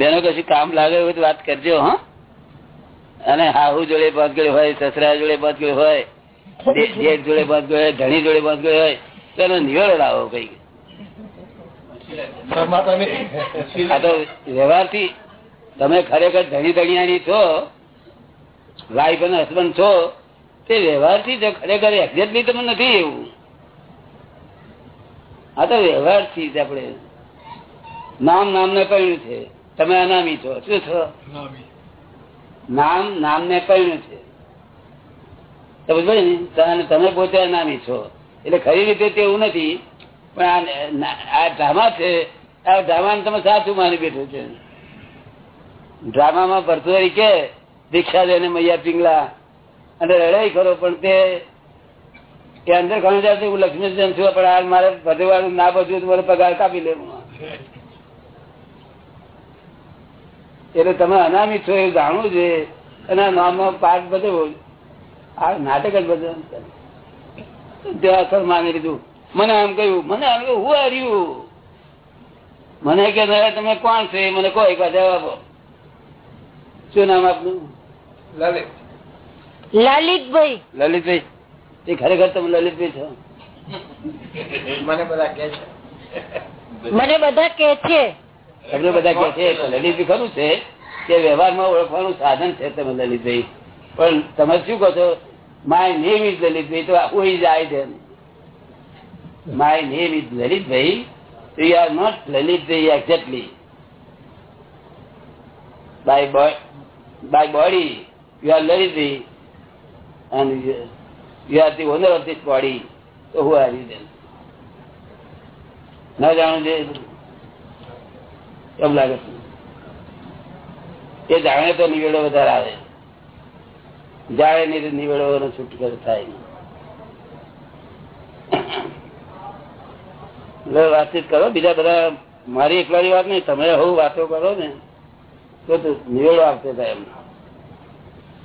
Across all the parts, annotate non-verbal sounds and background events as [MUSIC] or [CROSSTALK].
બેનો કશું કામ લાગે એવું તો વાત કરજો હા. અને હાહુ જોડે બાંધગડી હોય સસરા જોડે બાંધગડી હોય જેઠ જોડે બાંધગડી હોય ધણી જોડે બાંધગડી હોય તો એનો નિવેડો લાવો કઈ આ તો વ્યવહારથી તમે ખરેખર ધણી ધણિયાની છો વાઈફ અને હસબન્ડ છો તે વ્યવહારથી જો ખરેખર એક્ઝેક્ટલી તમે નથી એવું. આ તો વ્યવહારથી જ આપણે નામ નામ ને કહ્યું છે. તમે અનામી છો. શું છો? નામ નામ ને કહ્યું છે? સમજ તમે પોતે અનામી છો. એટલે ખરી રીતે તેવું નથી પણ આ ડ્રામા છે આ ડ્રામા તમે સાચું માની બેઠો છે. ડ્રામામાં ભરતુરી કે દીક્ષા દે મૈયા પિંગલા. અને રડાઈ ખરો પણ તે અંદર ઘણું જાય હું લક્ષ્મીજન છું પણ મારે ભરવાનું ના બધું મારે પગાર કાપી લેવું. [LAUGHS] એટલે તમે અનામી છો એ જાણવું છે. અને આ નામનો પાઠ બધો આ નાટક જ બધો. દેવાસર અસર માની લીધું. મને આમ કહ્યું મને આમ કહ્યું હું હાર્યું? મને કે તમે કોણ છે? મને કહો એક વાર જવાબ શું નામ આપનું? લલિતભાઈ. લલિતભાઈ. એ ખરેખર તમે લલિતભાઈ છો? મને બધા કે છે. મને બધા કે છે. તમને બધા કે છે તો લલિતભાઈ ખરું છે કે વ્યવહારમાં ઓળખવાનું સાધન છે તમે લલિતભાઈ. પણ તમે શું કહો છો? માય નેમ ઇઝ લલિતભાઈ, તો is I then my name is Lalitbhai you are not Lalitbhai exactly by by body you are Lalitbhai. And you are the owner of this body. so who are you ના જાણવું છે કેમ લાગે છે. એ જાણે તો નિવેડો વધારે આવે. જાણે નહીં નિવેડો છૂટકો થાય વાતચીત કરો. બીજા બધા, મારી એકલાની વાત નહીં, તમે હું વાતો કરો ને, તો તો નિવેડો આપતો થાય એમનો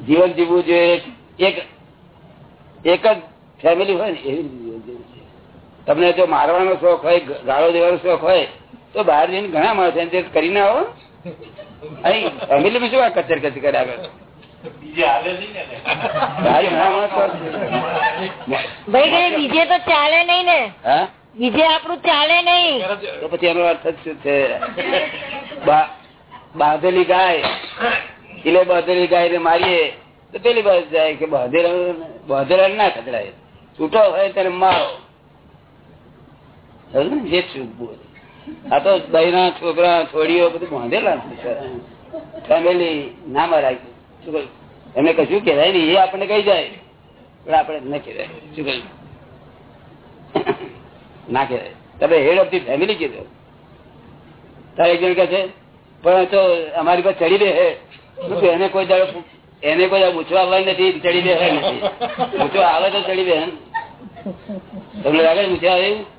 જીવન જીવવું જોઈએ. એક એક જ ફેમિલી હોય ને, એવી જીવન જીવવું તમને જો મારવાનો શોખ હોય, ગાળો દેવાનો શોખ હોય તો બહાર જઈને ઘણા માણસ છે તે કરીને આવો અહીં ફેમિલીમાં શું આ કચર કચર કરે આગળ? બીજે [LAUGHS] તો ચાલે નહીં ને? બીજે આપણું ચાલે નહીં. તો પછી એનો અર્થ જ શું છે? બાંધેલી ગાય. એટલે બાંધેલી ગાય ને મારીએ તો પેલી બાજુ જાય કે બાંધેલા બાંધેલા ના ખતરાય. છૂટો હોય ત્યારે મારો. ને? જે છૂટવું આ તો બહેના છોકરા, છોડીઓ બધું બાંધેલા ફેમિલી ના મરાય એમને કશું કહેવાય નહીં. એ આપણને કહી જાય. પણ આપણે ન કહેવાય. શું કહ્યું? ના કહેવાય. તમે હેડ ઓફ ધી ફેમિલી કીધો. તારે એક જણ કે છે, પણ તો અમારી પાસે ચડી દે કહ્યું? એને કોઈ દાડો એને કોઈ પૂછવા આવવાની નથી, ચડી રહે નથી. પૂછવા આવે તો ચડી દે તમને લાગે પૂછવા આવે એવું?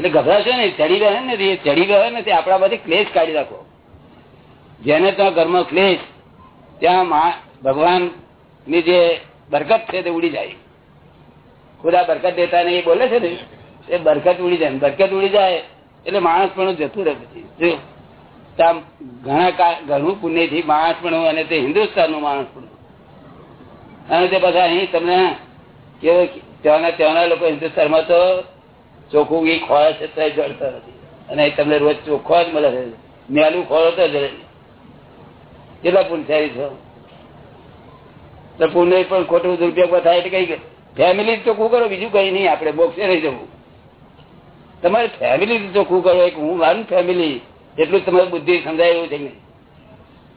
એટલે ગભરાશો ને ચડી રહે એ ચડી રહે નથી આપણા બધી ક્લેશ કાઢી રાખો જેને ત્યાં ઘરમાં ક્લેશ, ત્યાં ભગવાનની જે બરકત છે તે ઉડી જાય. ખુદા બરકત દેતા ને એ બોલે છે ને, એ બરકત ઉડી જાય. બરકત ઉડી જાય એટલે માણસ પણ જતું રહે પછી. ઘણા ઘણું પુણ્યથી માણસ પણ અને તે હિન્દુસ્તાનનું માણસ પણ અને તે બધા અહીં તમને કેવો ત્યાંના ત્યાંના લોકો હિન્દુસ્તાનમાં તો ચોખ્ખું ઘી ખોળે છે તો જળતા નથી. અને તમને રોજ ચોખ્ખો જ મળે છે. મેલું ખોળો તો જળે નહીં. કેટલા પુણ્યશાળી છો? તો પુણ્ય પણ ખોટું દુરુપયોગ થાય એટલે કઈ ફેમિલી ચોખ્ખું કરો, બીજું કઈ નહીં. આપણે બોક્સે રહી જવું. તમારે ફેમિલી ચોખ્ખું કરો. એક હું વન ફેમિલી એટલું તમારી બુદ્ધિ સમજાય એવું છે નહીં.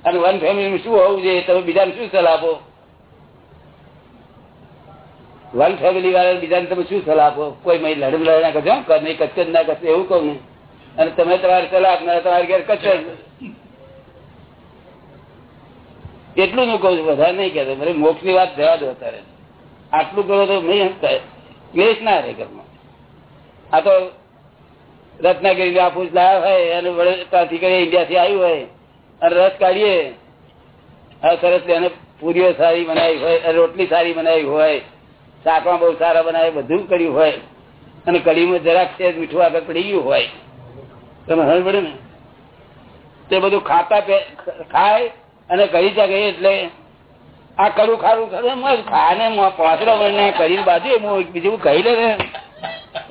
અને વન ફેમિલી શું હોવું જોઈએ? તમે બીજાને શું સલાહ આપો? વન ફેમિલી વાળા બીજાને તમે શું સલાહ આપો? કોઈ મય લડમ લડ ના કરજો નહીં કચ્છ ના કરશે એવું કહું ને. અને તમે તમારી સલાહ આપનાર તમારી ઘેર કચ્છ એટલું હું કહું છું, વધારે નહીં કહેતો. મને મોક્ષની વાત જવા દો અત્યારે. આટલું કરો તો નહીં ક્લેશ ના રહે ઘરમાં. આ તો રત્નાગીરી બાપુ લાયા હોય અને ત્યાંથી કરી ઇન્ડિયા થી આવ્યું હોય અને રસ કાઢીએ. સરસ એને પૂરીઓ સારી બનાવી હોય રોટલી સારી બનાવી હોય. શાકમાં બહુ સારા બનાવે બધું કર્યું હોય. અને કઢીમાં જરાક છે મીઠું આગળ પડી ગયું હોય. તમે હળ પડે ને? તે બધું ખાતા ખાય અને કરી શકે એટલે આ કડું ખારું ખરું ખાને પાંચડો વળને કરી બાજુ બીજું કહી લે ને.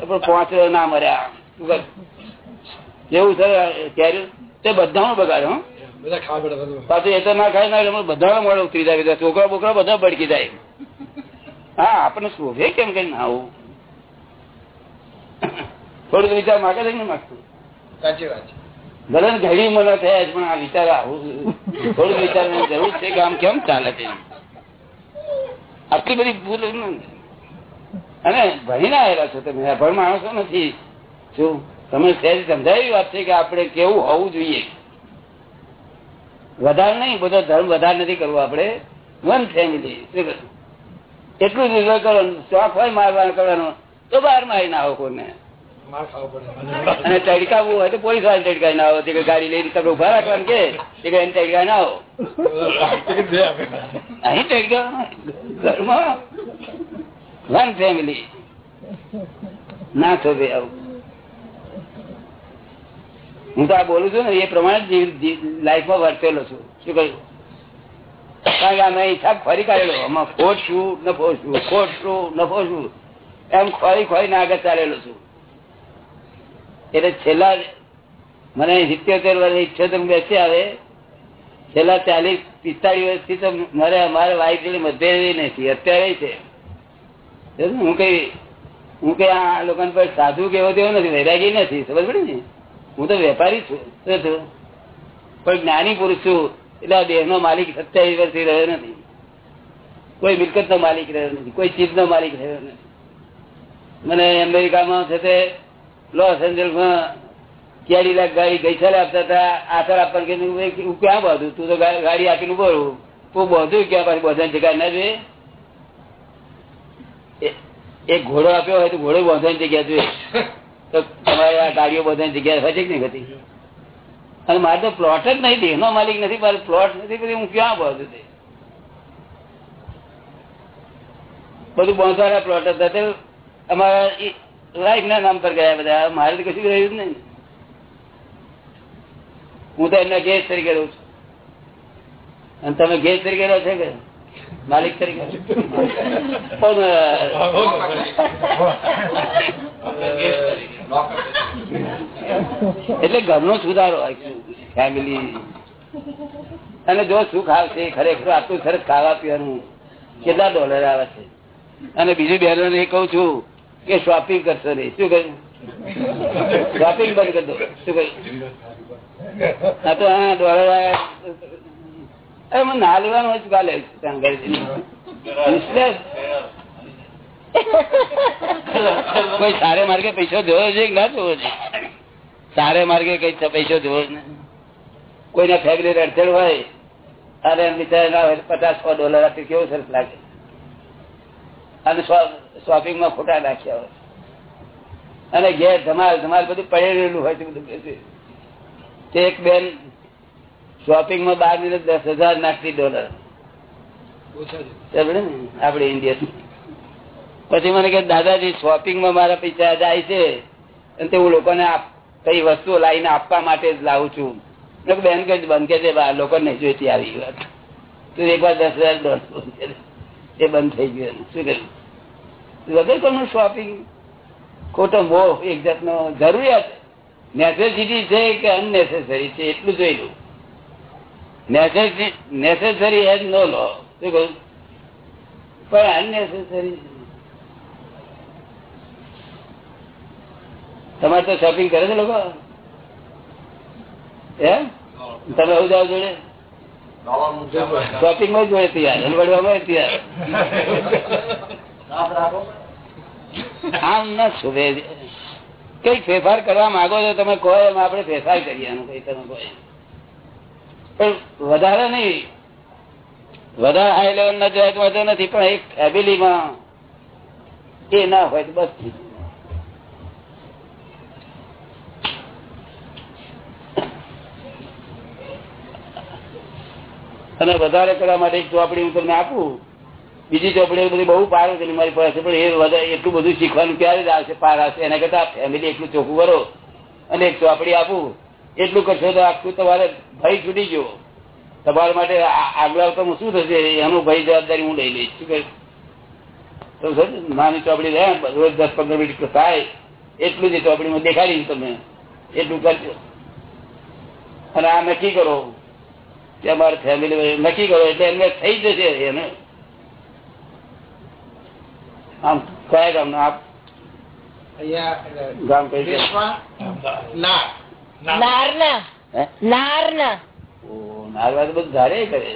પણ પાંચડો ના મર્યા એવું છે તે બધા બગાડ હા. પાછું એ તો ના ખાય ના બધા મળે ઉતરી જાય. છોકરા બોકરા બધા ભડકી જાય. હા આપણને શોભે કેમ કઈ ના આવું? થોડું વિચાર માગે નહીં માગતું? સાચી વાત છે. ભલે ઘડી મને થયા પણ આ વિચાર આવું થોડું વિચાર જરૂર છે કે આમ કેમ ચાલે છે? આટલી બધી ભૂલ ન- અને ભણીને આવેલા છો તમે અભણ માણસો નથી. શું? તમે સહેજ સમજાવી વાત છે કે આપણે કેવું હોવું જોઈએ. વધારે નહીં બધો ધર્મ વધારે નથી કરવો આપણે. વન ફેમિલી એટલું જ વિચાર કરવાનું શોખ હોય મારવાનું કરવાનો તો બહાર મારી ના આવો કોઈને અને તડકાવું હોય તો પોલીસવાળા તડકાઈ ના આવો કે ગાડી લઈને તમે ઊભા રાખવાનું કે એને તડકાઈ ના આવો. અહીં તડકા ઘરમાં. વન ફેમિલી ના થોભે આવું. હું તો આ બોલું છું ને એ પ્રમાણે લાઈફમાં વર્તેલો છું. શું કહ્યું? કારણ કે અમે હિસાબ ફરી કાઢેલો. આમાં ખોટ શું નફો શું ખોટ શું નફો શું એમ ખોરી ખોરીને આગળ ચાલેલો છું. એટલે છેલ્લા મને સિત્યોતેર વર્ષ ઇઠ્યોતેર બેસી આવે. છેલ્લા ચાલીસ, પિસ્તાળીસ વર્ષથી તો મારે અમારે વાઈફ જેટલી મતભેદ નથી, અત્યારે છે. હું કઈ હું કઈ આ લોકો પર સાધુ કેવો તેવો નથી, વૈરાગી નથી સમજ પડી ને? હું તો વેપારી છું? પણ જ્ઞાની પુરુષ છું. એટલે આ દેહ નો માલિક સત્યાવીસ વર્ષથી રહ્યો નથી. કોઈ મિલકત નો માલિક રહ્યો નથી કોઈ ચીજ નો માલિક રહ્યો નથી. મને અમેરિકામાં છે તે લોસ એન્જલમાં કેરી લાખ ગાડી ગઈ સાલે આપતા હતા આસર આપવાનું કે હું ક્યાં બાંધું તું તો ગાડી આપીને ઊભો રહું. તું બાંધું ક્યાં પાછી બધા જગ્યા ના જોઈએ એક ઘોડો આપ્યો હોય તો ઘોડો બાંધવાની જગ્યા જોઈએ [LAUGHS] તો તમારે આ ગાડીઓ બધાની જગ્યા હોય છે કે નહીં હતી અને મારે તો પ્લોટ જ નહીં દેહનો માલિક નથી મારે પ્લોટ નથી પછી હું ક્યાં બધું તે? બધું બાંધવાના પ્લોટ હતા તે અમારા લાઈફ ના નામ પર ગયા બધા. મારે તો કશું રહ્યું જ નહીં. હું તો એમના ગેસ તરીકે રહું છું. અને તમે ગેસ તરીકે રહો છો કે માલિક તરીકે? [LAUGHS] પણ, એટલે ઘરનો સુધારો ફેમિલી અને જો સુખ આવશે, ખરેખર આટલું સરસ ખાવા પીવાનું કેટલા ડોલર આવે છે? અને બીજી બહેનો એ કઉ છું કે શોપિંગ કરશો નહીં. શું કહ્યું? શોપિંગ બંધ કરી દો. શું કહ્યું? તો હા ડોલર અરે મને ના લેવાનું હોય જઈને. Useless. કોઈ સારે માર્ગે પૈસા જોયો છે કે ના જોવો છે? સારે માર્ગે કઈ પૈસો જોવો ને કોઈને ફેમિલી અડચણ હોય અને બિચારા ના હોય પચાસ સો ડોલર આપી કેવું સરસ લાગે. અને શોપિંગમાં ખોટા નાખ્યા હોય. અને ઘેર ધમાલ ધમાલ બધું પડેલું હોય બધું તે એક બેન શોપિંગમાં બારની દસ હજાર નાખતી ડોલર આપડે ઇન્ડિયન પછી મને કે દાદાજી શોપિંગમાં મારા પૈસા જાય છે. અને તે હું લોકોને આપ- કઈ વસ્તુઓ લાવીને આપવા માટે જ લાવું છું. બેન કે બંધ કે છે લોકો નહીં જોઈતી આવી વાત. તું એક વાર દસ હજાર ડોલર. એ બંધ થઈ ગયું શું કર્યું? વગર કોનું શોપિંગ ખોટો મોહ એક જાતનો જરૂરિયાત. નેસેસિટી છે કે અનનેસેસરી છે, એટલું જોઈ લઉં નેસેસરી હેઝ નો લો શું કહ્યું? પણ અનનેસેસરી તમારે તો શોપિંગ કરે છે લોકો? તમે આવું જાઓ જોડે? શોપિંગમાં જોડે તૈયાર હલવડવામાં તૈયાર. આમ ના શુભે કઈ ફેરફાર કરવા માંગો છો તમે કહો એમ આપણે ફેરફાર કરીએ કઈ તમે કહો પણ વધારે નહીં. વધારે હાઈ લેવલ ના જાય નથી, પણ એક ફેમિલીમાં એ ના હોય તો બસ અને વધારે કરવા માટે એક ચોપડી હું તમને આપું. બીજી ચોપડી બધી બહુ પાર છે મારી પાસે, પણ એ એટલું બધું શીખવાનું ક્યારે જ આવશે? પાર આવશે. એના કરતા ફેમિલી એટલું ચોખ્ખું કરો અને એક ચોપડી આપું. એટલું કરશો તો આખું તમારે ભય છૂટી ગયો. તમારા માટે આગલા અવતારમાં શું થશે? એનો ભય જવાબદારી હું લઈ લઈશ. શું કહે તો સર, નાની ચોપડી રહે રોજ દસ પંદર મિનિટ થાય. એટલું જ ચોપડીમાં દેખાડી તમે એટલું કરજો. અને આ નક્કી કરો. કે અમારે ફેમિલી નક્કી કરો એટલે એમને થઈ જશે એને આમ કયા ગામ આપ ગામ કઈ છે? દેશમાં ના નાર. ના હે? નાર ના ઓ, નારવા તો બધું ધારે કરે.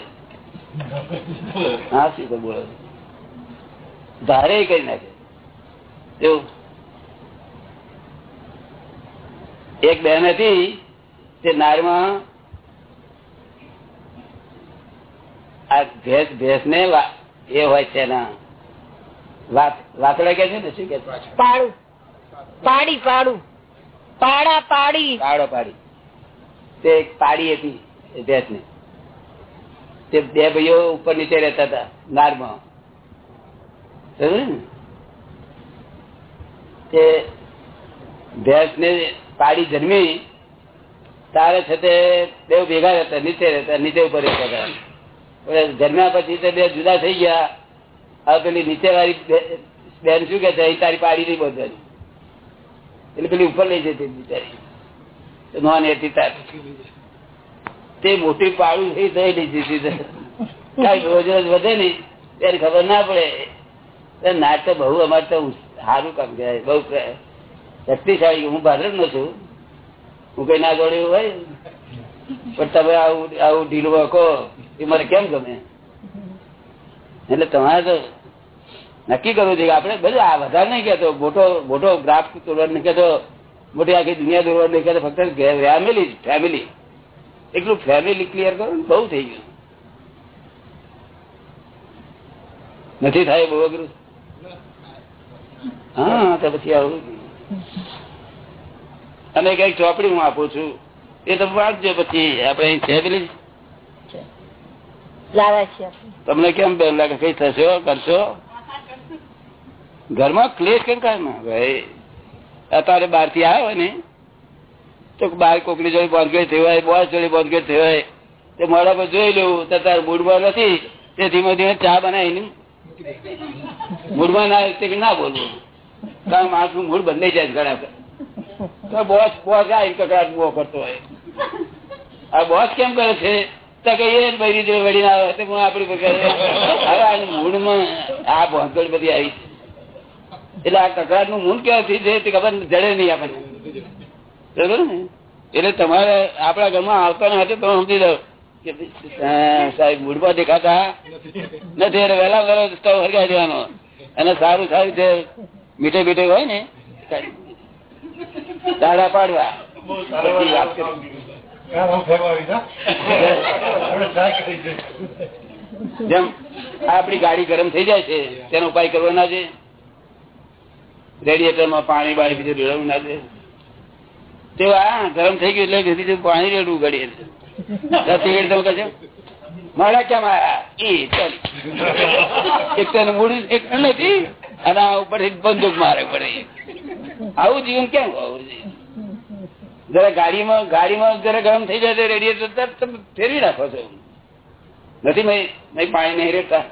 હા શું બોલો. ધારે કરી નાખે. એવું. એક બેન હતી તે નારમાં આ ભેસ ભેંસ ને એ હોય છે વાત વાતડા કે છે ને શું કે પાડું. પાડી પાડું. પાડા પાડી. પાડો પાડી. તે એક પાડી હતી ભેસ ને તે બે ભાઈઓ ઉપર નીચે રહેતા હતા નારમાં. તે ભેંસ ને પાડી જન્મી તારે છે તે બે ભેગા રહેતા નીચે રહેતા નીચે ઉપર રહેતા હતા. જન્મ્યા પછી તો બે જુદા થઈ ગયા. હવે પેલી નીચે વાળી બેન શું કે છે? "અહીં તારી પાડી નહીં બધાની. એટલે પેલી ઉપર લઈ જતી બિચારી. નોન એટી તે મોટી પાડું થઈ થઈ લીધી કઈ રોજ રોજ વધે ને ત્યારે ખબર ના પડે. ના તો બહુ અમારે તો સારું કામ કહેવાય. બહુ શક્તિશાળી હું ભાદર ન છું. હું કઈ ના જોડ્યું હોય? પણ તમે આવું આવું ઢીલું કહો મને કેમ ગમે? એટલે તમારે તો નક્કી કરવું છે કે આપણે બધું આ વધારે નહીં કહેતો, મોટો મોટો ગ્રાફ તોડવા નહીં કહેતો, મોટી આખી દુનિયા દોરવા નહીં કહેતો, ફક્ત ફેમિલી ફેમિલી એટલું ફેમિલી ક્લિયર કરો ને બહુ થઈ ગયું. નથી થાય બહુ અઘરું? હા, તો પછી આવું. અને કંઈક ચોપડી હું આપું છું. એ તમે વાંચજો પછી. આપણે છે તમને કેમ બેન લાગે? કઈ થશો કરશો ઘરમાં ક્લેશ કેમ કાય ના થી આવ્યો ને, તો બાર કોકની જોડે બોધગેટ થવાય, બોસ જોડે બોધગેટ થવાય, તે મોડા પર જોઈ લેવું તો તાર મૂડમાં નથી, તે ધીમે ધીમે ચા બનાવીને મૂડમાં ના આવે ના બોલવું. કારણ માણસનું મૂડ બદલાઈ જાય ઘણા તો બોસ બોસ આ કકડાટ કરતો હોય. આ બોસ કેમ કરે છે? બૈરી જોડે આવે હું આપડી. હવે મૂળમાં આ ભોંકડ બધી આવી એટલે આ કકડાટનું મૂળ ક્યાંથી છે તે ખબર જડે નહીં આપણને. બરોબર ને? એટલે તમારે આપણા ઘરમાં આવતા ના હતા તો સમજી દો કે સાહેબ મૂળમાં દેખાતા નથી. એટલે વહેલા વહેલો સ્ટવ હરગાઈ દેવાનો. અને સારું સારું છે મીઠે મીઠે હોય ને દાડા પાડવા. આપણી ગાડી ગરમ થઈ જાય છે, તેનો ઉપાય કરવો ના છે. રેડિયેટરમાં પાણી બાળી બીજું રેડવું ના છે. આ ગરમ થઈ ગયું એટલે પાણી રેડવું સિગરેટ તમે કહેશો મારા કેમ આયા એ ચાલી. એક તો નથી, અને આ ઉપર બંદૂક મારે પડે. આવું જીવન કેમ હોવું જોઈએ? જરા ગાડીમાં ગાડીમાં જરા ગરમ થઈ જાય રેડિયેટર તમે ફેરવી નાખો છો. નથી મેં પાણી નહીં રેડતા.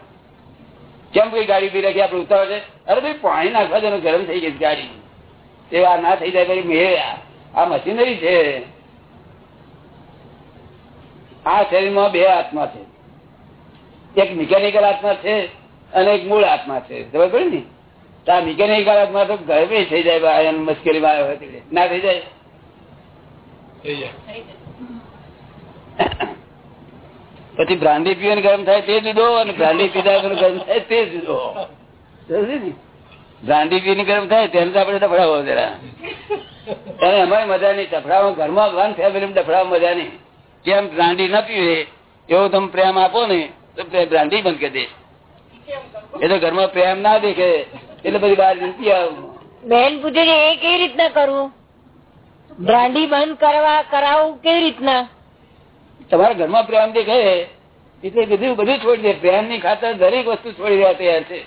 કેમ કોઈ ગાડી પી રાખી આપડે ઉતાવળ છે? અરે ભાઈ, પાણી નાખવા દે ગરમ થઈ ગઈ ગાડી. આ ના થઈ જાય મેં આ મશીનરી છે. આ શરીરમાં બે આત્મા છે. એક મિકેનિકલ આત્મા છે અને એક મૂળ આત્મા છે. ખબર પડે ને? આ મિકેનિકલ આત્મા તો ગરબે થઈ જાય મુશ્કેલીમાં. ના થઈ જાય. પછી બ્રાન્ડી પીવાનું ગરમ થાય તે જુદો અને બ્રાન્ડી પીધા ગરમ થાય તે જુદો બ્રાન્ડી પીને ગરમ થાય તેને તો આપણે ડફડાવો જરા. અને અમારી મજા નહીં ડફડાવા. ઘરમાં વન ફેમિલી ડફડાવા મજા નહીં. કેમ બ્રાન્ડી ન પીવે એવો તમે પ્રેમ આપો ને તો બ્રાન્ડી બંધ કરી દે એ તો ઘરમાં પ્રેમ ના દેખે એટલે બધી બહાર પી આવું. બેન પૂછે એ કેવી રીતના કરવું? બ્રાન્ડી બંધ કરવા, કરાવું કેવી રીતના? તમારા ઘરમાં પ્રેમ કહે એટલે બધું બધું છોડી દે. પ્રેમની ખાતર દરેક વસ્તુ છોડી દેવા તૈયાર છે.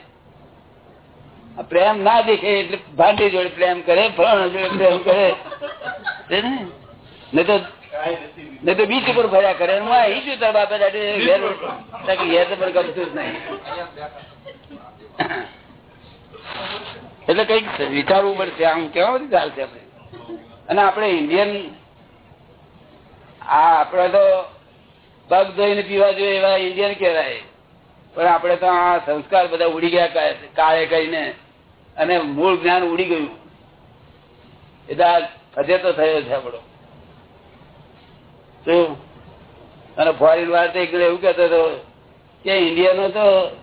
પ્રેમ ના દેખે એટલે ભાંડી જોડે પ્રેમ કરે ફળ જોડે પ્રેમ કરે. ને? તો નહીં તો બીચ ઉપર ફર્યા કરે. હું અહીં છું તારા બાપા દાદે ઘેર ગમતું જ નહીં. એટલે કંઈક વિચારવું પડશે. આમ કેવા બધી ચાલશે આપણે? અને આપણે ઇન્ડિયન આ આપણે તો પગ ધોઈને પીવા જોઈએ એવા ઇન્ડિયન કહેવાય. પણ આપણે તો આ સંસ્કાર બધા ઉડી ગયા કાળે કરીને અને મૂળ જ્ઞાન ઉડી ગયું. એટલે અજે તો થયો છે આપણો. શું? અને ફોરેન વાર તો એવું કહેતો હતો કે ઇન્ડિયનો તો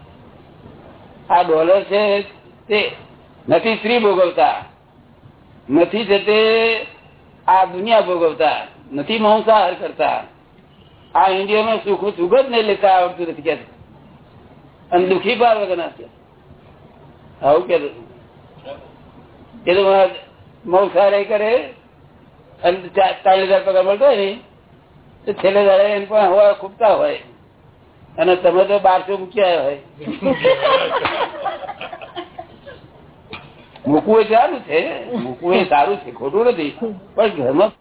આ ડોલર છે તે નથી સ્ત્રી ભોગવતા. નથી છે આ દુનિયા ભોગવતા, નથી માંસાહાર કરતા. આ ઇન્ડિયનો સુખ સુખ જ નહીં લેતા આવડતું નથી કે અને દુખી વગરના છે આવું કે એ તો માંસાહાર કરે, અને ચા- ત્રણ હજાર પગાર મળતો હોય ને, તો છેલ્લે દાડે એને પણ હવા ખૂબતા હોય. અને તમે તો બારસો મૂક્યા હોય. મૂકવું એ સારું છે મૂકવું એ સારું છે ખોટું નથી. પણ ઘરમાં